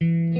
you